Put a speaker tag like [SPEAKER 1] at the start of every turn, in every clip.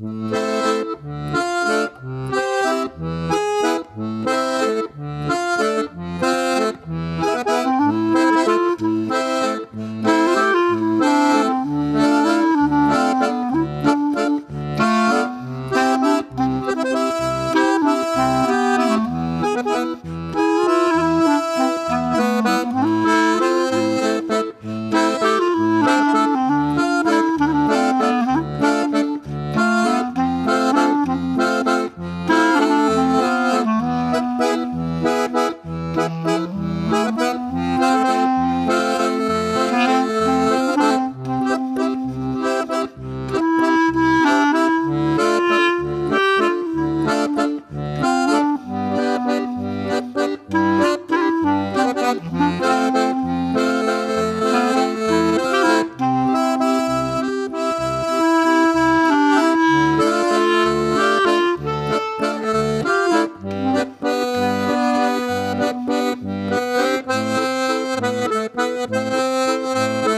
[SPEAKER 1] Mm-hmm. Música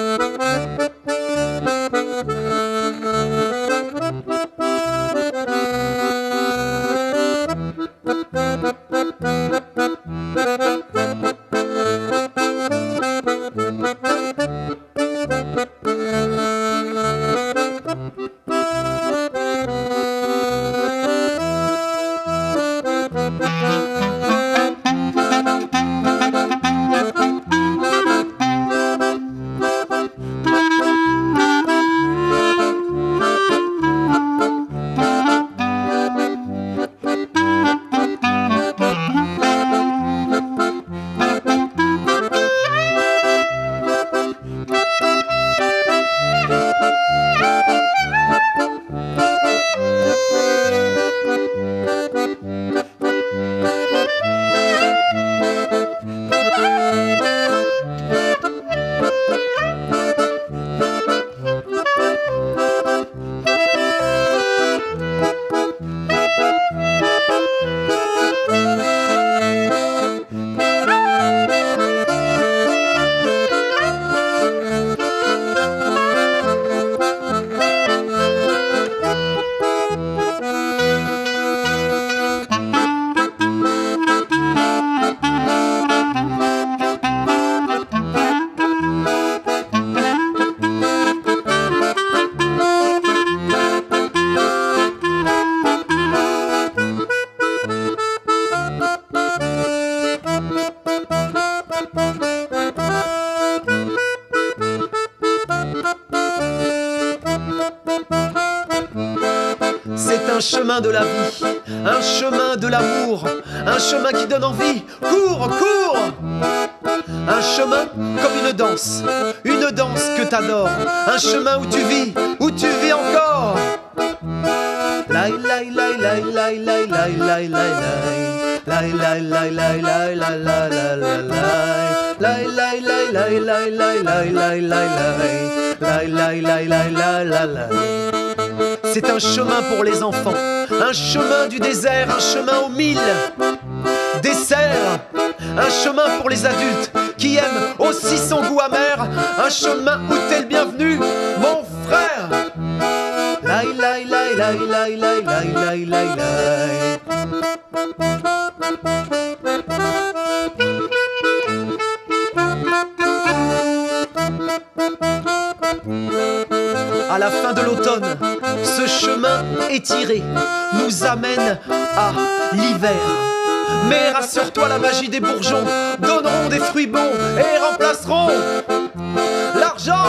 [SPEAKER 1] un chemin de la vie, un chemin de l'amour, un chemin qui donne envie. Cours, cours Un chemin comme une danse, une danse que t'adores, un chemin où tu vis, où tu vis encore. C'est un chemin pour les enfants, un chemin du désert, un chemin aux mille desserts, un chemin pour les adultes qui aiment aussi son goût amer, un chemin où t'es le bienvenu, mon frère. À la fin de l'automne, ce chemin étiré nous amène à l'hiver. Mais rassure-toi, la magie des bourgeons donneront des fruits bons et remplaceront l'argent.